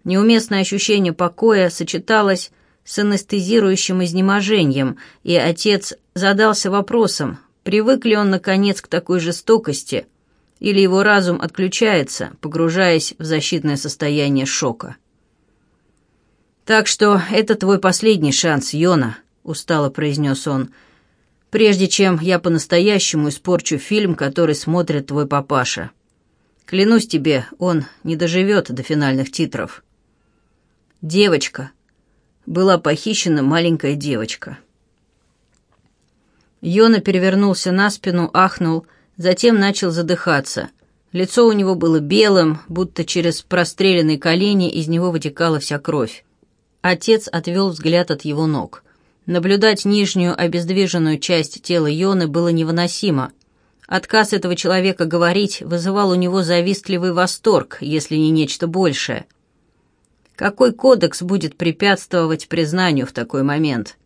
Неуместное ощущение покоя сочеталось с анестезирующим изнеможением, и отец задался вопросом, привык ли он, наконец, к такой жестокости, или его разум отключается, погружаясь в защитное состояние шока. «Так что это твой последний шанс, Йона», — устало произнес он, — прежде чем я по-настоящему испорчу фильм, который смотрит твой папаша. Клянусь тебе, он не доживет до финальных титров. Девочка. Была похищена маленькая девочка. Йона перевернулся на спину, ахнул, затем начал задыхаться. Лицо у него было белым, будто через простреленные колени из него вытекала вся кровь. Отец отвел взгляд от его ног. Наблюдать нижнюю обездвиженную часть тела Йоны было невыносимо. Отказ этого человека говорить вызывал у него завистливый восторг, если не нечто большее. Какой кодекс будет препятствовать признанию в такой момент?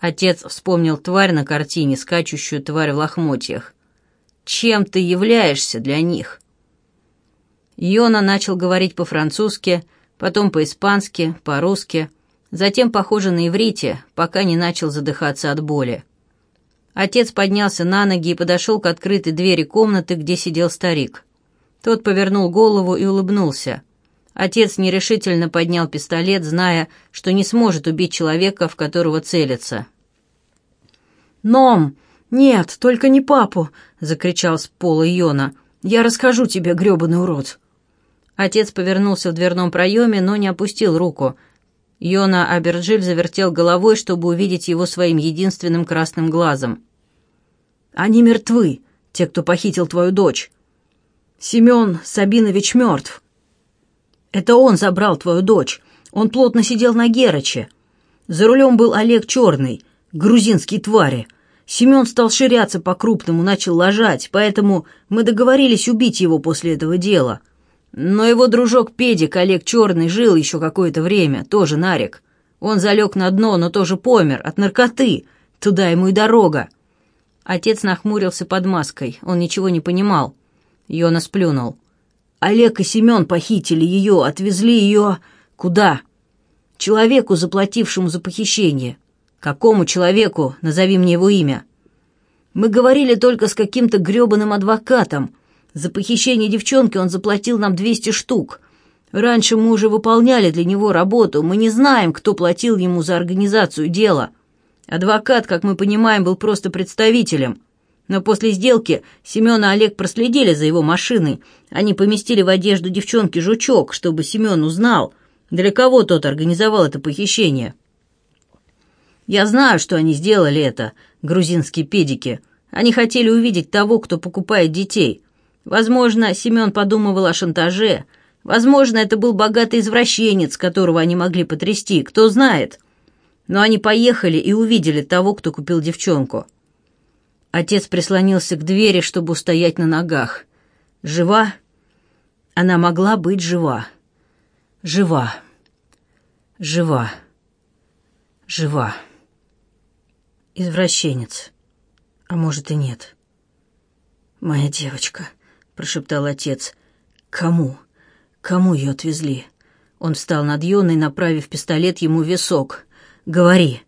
Отец вспомнил тварь на картине, скачущую тварь в лохмотьях. «Чем ты являешься для них?» Йона начал говорить по-французски, потом по-испански, по-русски – Затем, похоже на иврите, пока не начал задыхаться от боли. Отец поднялся на ноги и подошел к открытой двери комнаты, где сидел старик. Тот повернул голову и улыбнулся. Отец нерешительно поднял пистолет, зная, что не сможет убить человека, в которого целится. «Ном! Нет, только не папу!» — закричал с пола Йона. «Я расскажу тебе, грёбаный урод!» Отец повернулся в дверном проеме, но не опустил руку — Йона Аберджиль завертел головой, чтобы увидеть его своим единственным красным глазом. «Они мертвы, те, кто похитил твою дочь. Семен Сабинович мертв. Это он забрал твою дочь. Он плотно сидел на Герыче. За рулем был Олег Черный, грузинский твари. Семен стал ширяться по-крупному, начал лажать, поэтому мы договорились убить его после этого дела. Но его дружок Педик, Олег Черный, жил еще какое-то время, тоже нарек. Он залег на дно, но тоже помер, от наркоты. Туда ему и дорога. Отец нахмурился под маской, он ничего не понимал. Йона сплюнул. Олег и Семен похитили ее, отвезли ее... Куда? Человеку, заплатившему за похищение. Какому человеку? Назови мне его имя. Мы говорили только с каким-то грёбаным адвокатом. За похищение девчонки он заплатил нам 200 штук. Раньше мы уже выполняли для него работу. Мы не знаем, кто платил ему за организацию дела. Адвокат, как мы понимаем, был просто представителем. Но после сделки Семен и Олег проследили за его машиной. Они поместили в одежду девчонки жучок, чтобы Семен узнал, для кого тот организовал это похищение. Я знаю, что они сделали это, грузинские педики. Они хотели увидеть того, кто покупает детей. Возможно, Семен подумывал о шантаже. Возможно, это был богатый извращенец, которого они могли потрясти, кто знает. Но они поехали и увидели того, кто купил девчонку. Отец прислонился к двери, чтобы устоять на ногах. Жива? Она могла быть жива. Жива. Жива. Жива. Извращенец. А может и нет. Моя девочка прошептал отец. «Кому? Кому ее отвезли?» Он встал над Йоной, направив пистолет ему в висок. «Говори!»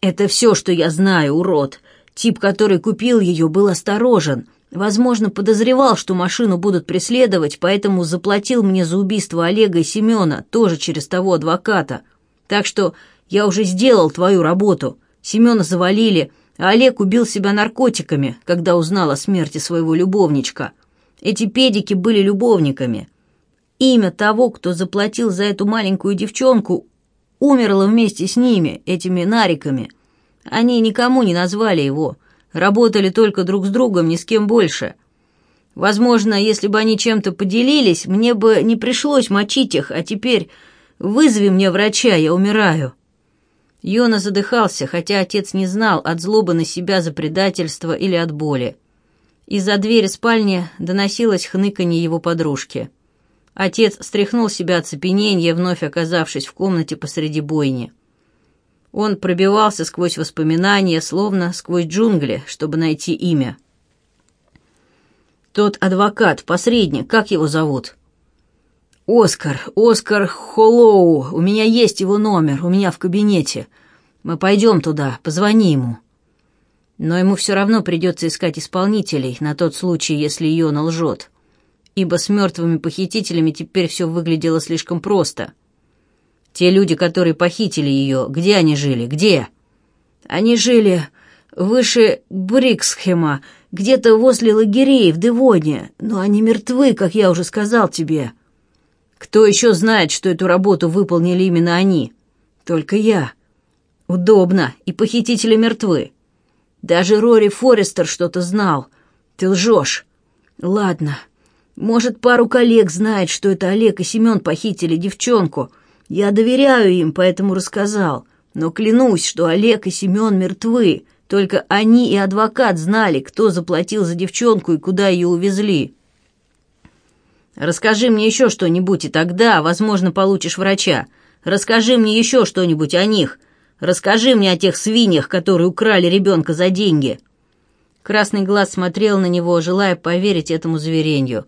«Это все, что я знаю, урод. Тип, который купил ее, был осторожен. Возможно, подозревал, что машину будут преследовать, поэтому заплатил мне за убийство Олега и Семена, тоже через того адвоката. Так что я уже сделал твою работу. Семена завалили, а Олег убил себя наркотиками, когда узнал о смерти своего любовничка. Эти педики были любовниками. Имя того, кто заплатил за эту маленькую девчонку, умерло вместе с ними, этими нариками. Они никому не назвали его, работали только друг с другом, ни с кем больше. Возможно, если бы они чем-то поделились, мне бы не пришлось мочить их, а теперь вызови мне врача, я умираю». Йона задыхался, хотя отец не знал, от злобы на себя за предательство или от боли. Из-за двери спальни доносилось хныканье его подружки. Отец стряхнул себя от оцепененье, вновь оказавшись в комнате посреди бойни. Он пробивался сквозь воспоминания, словно сквозь джунгли, чтобы найти имя. «Тот адвокат, посредник, как его зовут?» «Оскар, Оскар Холлоу, у меня есть его номер, у меня в кабинете. Мы пойдем туда, позвони ему» но ему все равно придется искать исполнителей на тот случай, если Йона лжет, ибо с мертвыми похитителями теперь все выглядело слишком просто. Те люди, которые похитили ее, где они жили, где? Они жили выше Бриксхема, где-то возле лагерей в Девоне, но они мертвы, как я уже сказал тебе. Кто еще знает, что эту работу выполнили именно они? Только я. Удобно, и похитители мертвы. Даже Рори Форестер что-то знал. Ты лжешь. Ладно. Может, пару коллег знает, что это Олег и Семен похитили девчонку. Я доверяю им, поэтому рассказал. Но клянусь, что Олег и Семен мертвы. Только они и адвокат знали, кто заплатил за девчонку и куда ее увезли. Расскажи мне еще что-нибудь, и тогда, возможно, получишь врача. Расскажи мне еще что-нибудь о них. Расскажи мне о тех свиньях, которые украли ребенка за деньги». Красный глаз смотрел на него, желая поверить этому заверению.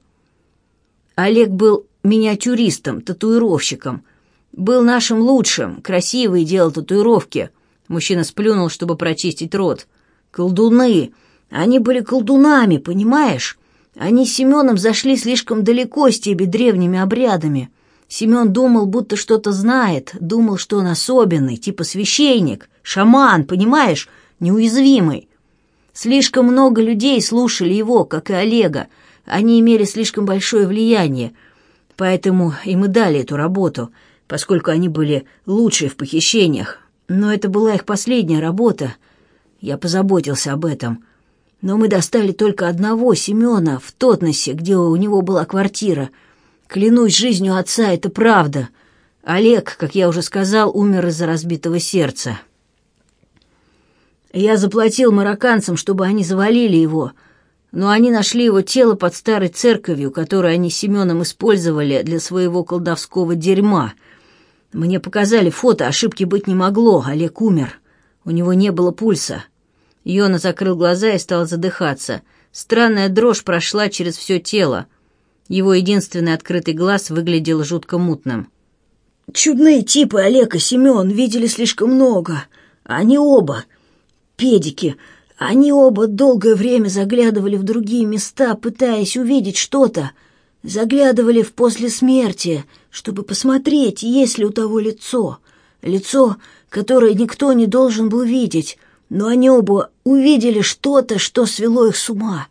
Олег был миниатюристом, татуировщиком. Был нашим лучшим, красивый делал татуировки. Мужчина сплюнул, чтобы прочистить рот. «Колдуны! Они были колдунами, понимаешь? Они с Семеном зашли слишком далеко с теми древними обрядами». Семен думал, будто что-то знает, думал, что он особенный, типа священник, шаман, понимаешь, неуязвимый. Слишком много людей слушали его, как и Олега, они имели слишком большое влияние, поэтому им и дали эту работу, поскольку они были лучшие в похищениях. Но это была их последняя работа, я позаботился об этом. Но мы достали только одного, Семена, в Тотнесе, где у него была квартира — Клянусь жизнью отца, это правда. Олег, как я уже сказал, умер из-за разбитого сердца. Я заплатил марокканцам, чтобы они завалили его, но они нашли его тело под старой церковью, которую они с Семеном использовали для своего колдовского дерьма. Мне показали фото, ошибки быть не могло, Олег умер. У него не было пульса. Йона закрыл глаза и стал задыхаться. Странная дрожь прошла через все тело — его единственный открытый глаз выглядел жутко мутным. «Чудные типы Олег и Семен видели слишком много. Они оба педики. Они оба долгое время заглядывали в другие места, пытаясь увидеть что-то. Заглядывали в после смерти, чтобы посмотреть, есть ли у того лицо. Лицо, которое никто не должен был видеть. Но они оба увидели что-то, что свело их с ума»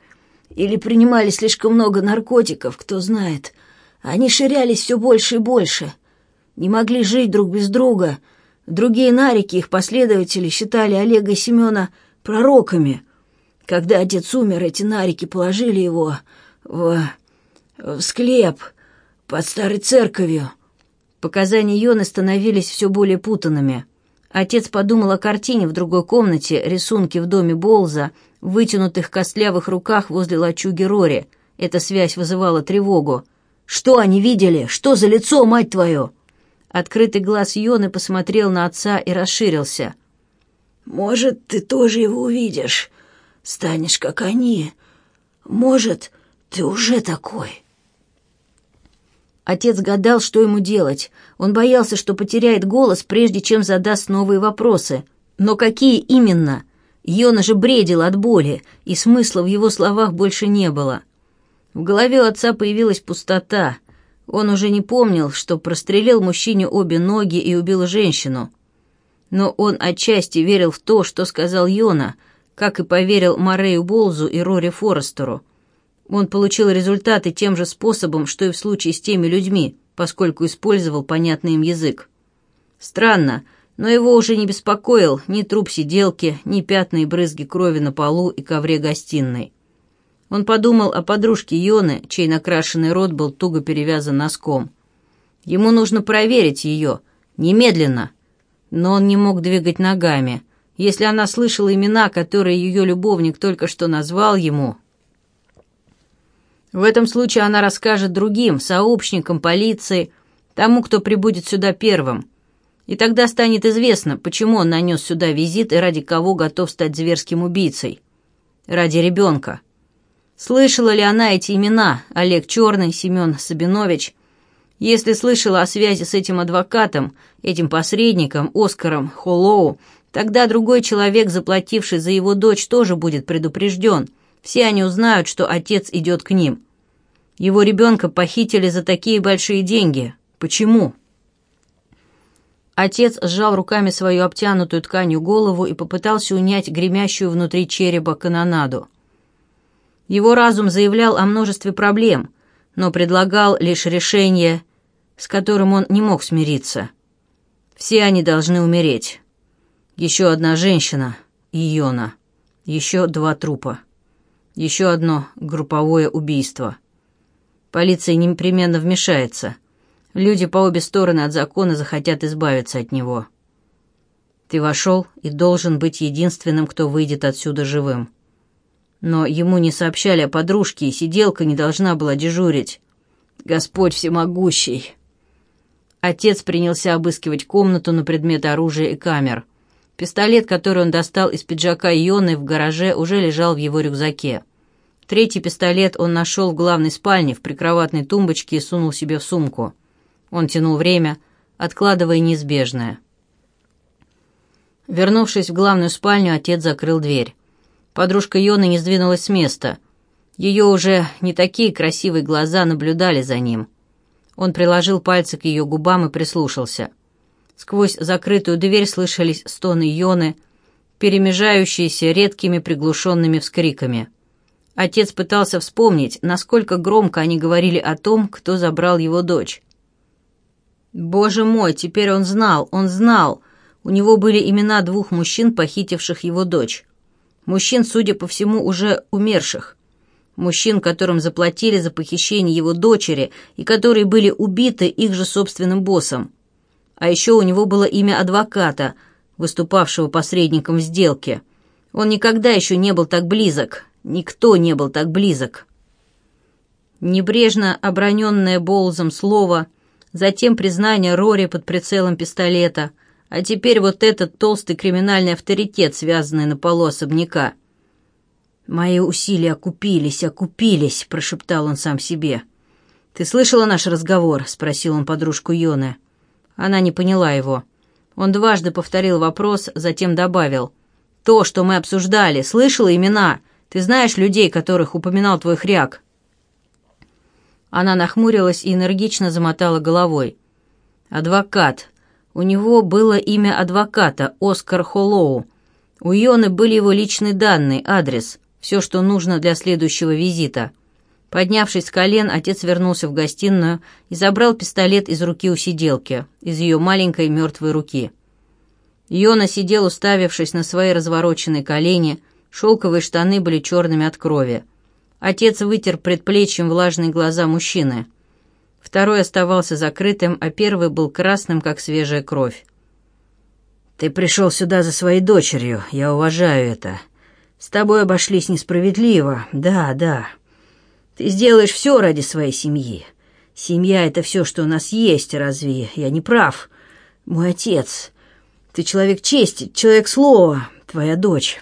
или принимали слишком много наркотиков, кто знает. Они ширялись все больше и больше. Не могли жить друг без друга. Другие нарики, их последователи, считали Олега и Семена пророками. Когда отец умер, эти нарики положили его в... в склеп под старой церковью. Показания Йоны становились все более путанными. Отец подумал о картине в другой комнате, рисунке в доме Болза, вытянутых костлявых руках возле лачуги Рори. Эта связь вызывала тревогу. «Что они видели? Что за лицо, мать твою?» Открытый глаз Йоны посмотрел на отца и расширился. «Может, ты тоже его увидишь, станешь как они. Может, ты уже такой». Отец гадал, что ему делать. Он боялся, что потеряет голос, прежде чем задаст новые вопросы. Но какие именно? Йона же бредил от боли, и смысла в его словах больше не было. В голове у отца появилась пустота. Он уже не помнил, что прострелил мужчине обе ноги и убил женщину. Но он отчасти верил в то, что сказал Йона, как и поверил Морею Болзу и Рори Форестеру. Он получил результаты тем же способом, что и в случае с теми людьми, поскольку использовал понятный им язык. Странно, но его уже не беспокоил ни труп сиделки, ни пятна и брызги крови на полу и ковре гостиной. Он подумал о подружке Йоны, чей накрашенный рот был туго перевязан носком. Ему нужно проверить ее. Немедленно. Но он не мог двигать ногами. Если она слышала имена, которые ее любовник только что назвал ему, в этом случае она расскажет другим, сообщникам, полиции, тому, кто прибудет сюда первым. И тогда станет известно, почему он нанес сюда визит и ради кого готов стать зверским убийцей. Ради ребенка. Слышала ли она эти имена, Олег Черный, Семен Сабинович? Если слышала о связи с этим адвокатом, этим посредником, Оскаром Холлоу, тогда другой человек, заплативший за его дочь, тоже будет предупрежден – все они узнают, что отец идет к ним. Его ребенка похитили за такие большие деньги. Почему?» Отец сжал руками свою обтянутую тканью голову и попытался унять гремящую внутри черепа канонаду. Его разум заявлял о множестве проблем, но предлагал лишь решение, с которым он не мог смириться. Все они должны умереть. Еще одна женщина, Иона. Еще два трупа еще одно групповое убийство. Полиция непременно вмешается. Люди по обе стороны от закона захотят избавиться от него. Ты вошел и должен быть единственным, кто выйдет отсюда живым. Но ему не сообщали о подружке, и сиделка не должна была дежурить. Господь всемогущий!» Отец принялся обыскивать комнату на предмет оружия и камер. Пистолет, который он достал из пиджака Ионы в гараже, уже лежал в его рюкзаке. Третий пистолет он нашел в главной спальне, в прикроватной тумбочке и сунул себе в сумку. Он тянул время, откладывая неизбежное. Вернувшись в главную спальню, отец закрыл дверь. Подружка Йоны не сдвинулась с места. Ее уже не такие красивые глаза наблюдали за ним. Он приложил пальцы к ее губам и прислушался. Сквозь закрытую дверь слышались стоны Йоны, перемежающиеся редкими приглушенными вскриками. Отец пытался вспомнить, насколько громко они говорили о том, кто забрал его дочь. Боже мой, теперь он знал, он знал. У него были имена двух мужчин, похитивших его дочь. Мужчин, судя по всему, уже умерших. Мужчин, которым заплатили за похищение его дочери и которые были убиты их же собственным боссом. А еще у него было имя адвоката, выступавшего посредником в сделке. Он никогда еще не был так близок, Никто не был так близок. Небрежно оброненное Болзом слово, затем признание Рори под прицелом пистолета, а теперь вот этот толстый криминальный авторитет, связанный на полу особняка. «Мои усилия окупились, окупились», — прошептал он сам себе. «Ты слышала наш разговор?» — спросил он подружку Йоны. Она не поняла его. Он дважды повторил вопрос, затем добавил. «То, что мы обсуждали, слышала имена? Ты знаешь людей, которых упоминал твой хряк?» Она нахмурилась и энергично замотала головой. «Адвокат. У него было имя адвоката, Оскар Холлоу. У Йоны были его личные данные, адрес, все, что нужно для следующего визита». Поднявшись с колен, отец вернулся в гостиную и забрал пистолет из руки у сиделки, из ее маленькой мертвой руки. Йона сидел, уставившись на свои развороченные колени, шелковые штаны были черными от крови. Отец вытер предплечьем влажные глаза мужчины. Второй оставался закрытым, а первый был красным, как свежая кровь. «Ты пришел сюда за своей дочерью, я уважаю это. С тобой обошлись несправедливо, да, да. Ты сделаешь все ради своей семьи. Семья — это все, что у нас есть, разве я не прав? Мой отец. Ты человек чести, человек слова, твоя дочь.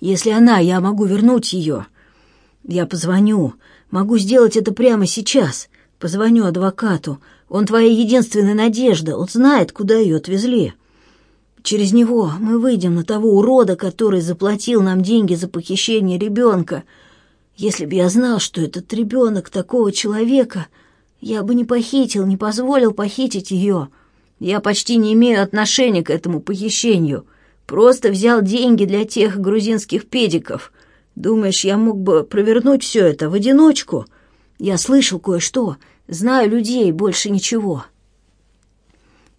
Если она, я могу вернуть ее. Я позвоню. Могу сделать это прямо сейчас. Позвоню адвокату. Он твоя единственная надежда. Он знает, куда ее отвезли. Через него мы выйдем на того урода, который заплатил нам деньги за похищение ребенка. Если бы я знал, что этот ребенок такого человека, я бы не похитил, не позволил похитить ее. Я почти не имею отношения к этому похищению». Просто взял деньги для тех грузинских педиков. Думаешь, я мог бы провернуть все это в одиночку? Я слышал кое-что, знаю людей, больше ничего».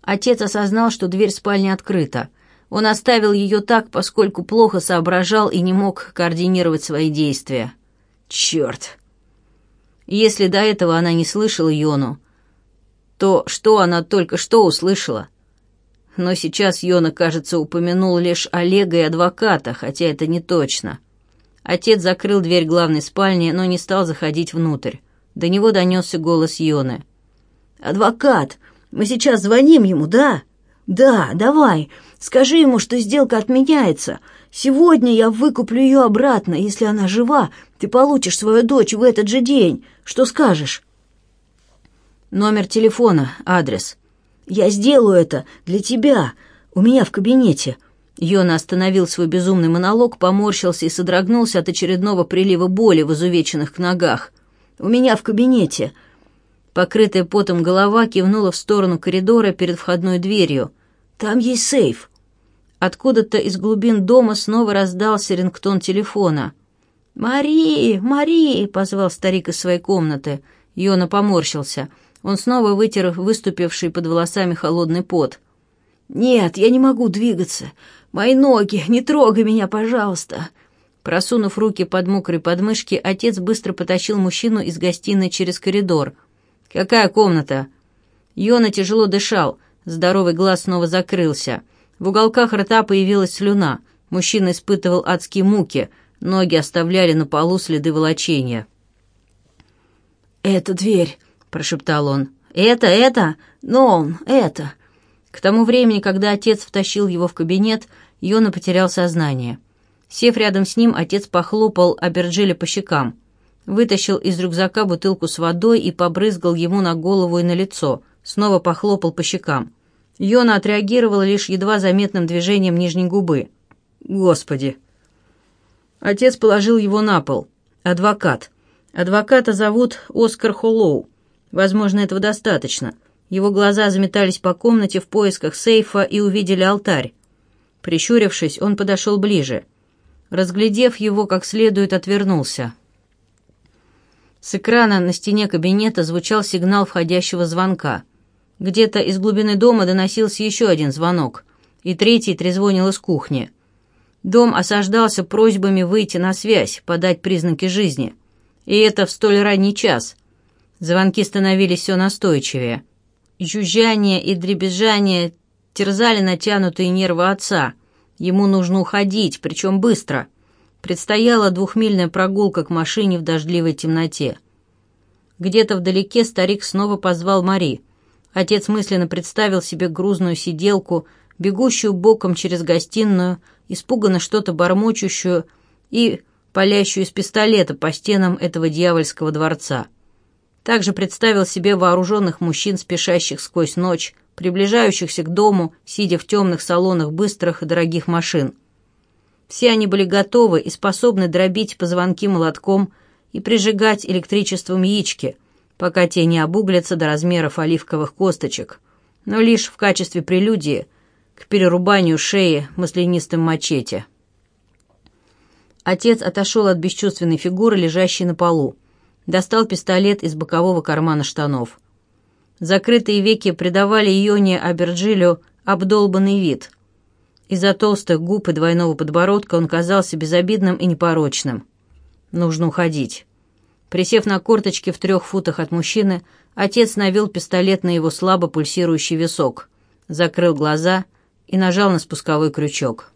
Отец осознал, что дверь спальни открыта. Он оставил ее так, поскольку плохо соображал и не мог координировать свои действия. «Черт!» Если до этого она не слышала Йону, то что она только что услышала? но сейчас Йона, кажется, упомянул лишь Олега и адвоката, хотя это не точно. Отец закрыл дверь главной спальни, но не стал заходить внутрь. До него донесся голос Йоны. «Адвокат, мы сейчас звоним ему, да?»
«Да, давай. Скажи ему, что сделка отменяется. Сегодня я выкуплю ее обратно. Если она жива, ты получишь свою дочь в этот же день. Что скажешь?»
«Номер телефона, адрес»,
я сделаю это для тебя, у меня в кабинете».
Йона остановил свой безумный монолог, поморщился и содрогнулся от очередного прилива боли в изувеченных ногах.
«У меня в кабинете».
Покрытая потом голова кивнула в сторону коридора перед входной дверью.
«Там есть сейф».
Откуда-то из глубин дома снова раздался рингтон телефона.
«Мари! Мари!»
— позвал старик из своей комнаты. Йона поморщился — он снова вытер выступивший под волосами холодный пот.
«Нет, я не могу двигаться. Мои ноги, не трогай меня, пожалуйста!»
Просунув руки под мокрые подмышки, отец быстро потащил мужчину из гостиной через коридор. «Какая комната?» Йона тяжело дышал, здоровый глаз снова закрылся. В уголках рта появилась слюна. Мужчина испытывал адские муки, ноги оставляли на полу следы волочения.
«Это дверь!» прошептал он.
«Это, это!
Но он, это!»
К тому времени, когда отец втащил его в кабинет, Йона потерял сознание. Сев рядом с ним, отец похлопал Аберджеля по щекам, вытащил из рюкзака бутылку с водой и побрызгал ему на голову и на лицо, снова похлопал по щекам. Йона отреагировала лишь едва заметным движением нижней губы. «Господи!» Отец положил его на пол. «Адвокат. Адвоката зовут Оскар Холлоу. Возможно, этого достаточно. Его глаза заметались по комнате в поисках сейфа и увидели алтарь. Прищурившись, он подошел ближе. Разглядев его как следует, отвернулся. С экрана на стене кабинета звучал сигнал входящего звонка. Где-то из глубины дома доносился еще один звонок, и третий трезвонил из кухни. Дом осаждался просьбами выйти на связь, подать признаки жизни. И это в столь ранний час, Звонки становились все настойчивее. Жужжание и дребезжание терзали натянутые нервы отца. Ему нужно уходить, причем быстро. Предстояла двухмильная прогулка к машине в дождливой темноте. Где-то вдалеке старик снова позвал Мари. Отец мысленно представил себе грузную сиделку, бегущую боком через гостиную, испуганно что-то бормочущую и палящую из пистолета по стенам этого дьявольского дворца. Также представил себе вооруженных мужчин, спешащих сквозь ночь, приближающихся к дому, сидя в темных салонах быстрых и дорогих машин. Все они были готовы и способны дробить позвонки молотком и прижигать электричеством яички, пока те не обуглятся до размеров оливковых косточек, но лишь в качестве прелюдии к перерубанию шеи маслянистым мачете. Отец отошел от бесчувственной фигуры, лежащей на полу достал пистолет из бокового кармана штанов. Закрытые веки придавали Йоне Аберджилю обдолбанный вид. Из-за толстых губ и двойного подбородка он казался безобидным и непорочным. Нужно уходить. Присев на корточки в трех футах от мужчины, отец навел пистолет на его слабо пульсирующий висок, закрыл глаза и нажал на спусковой крючок.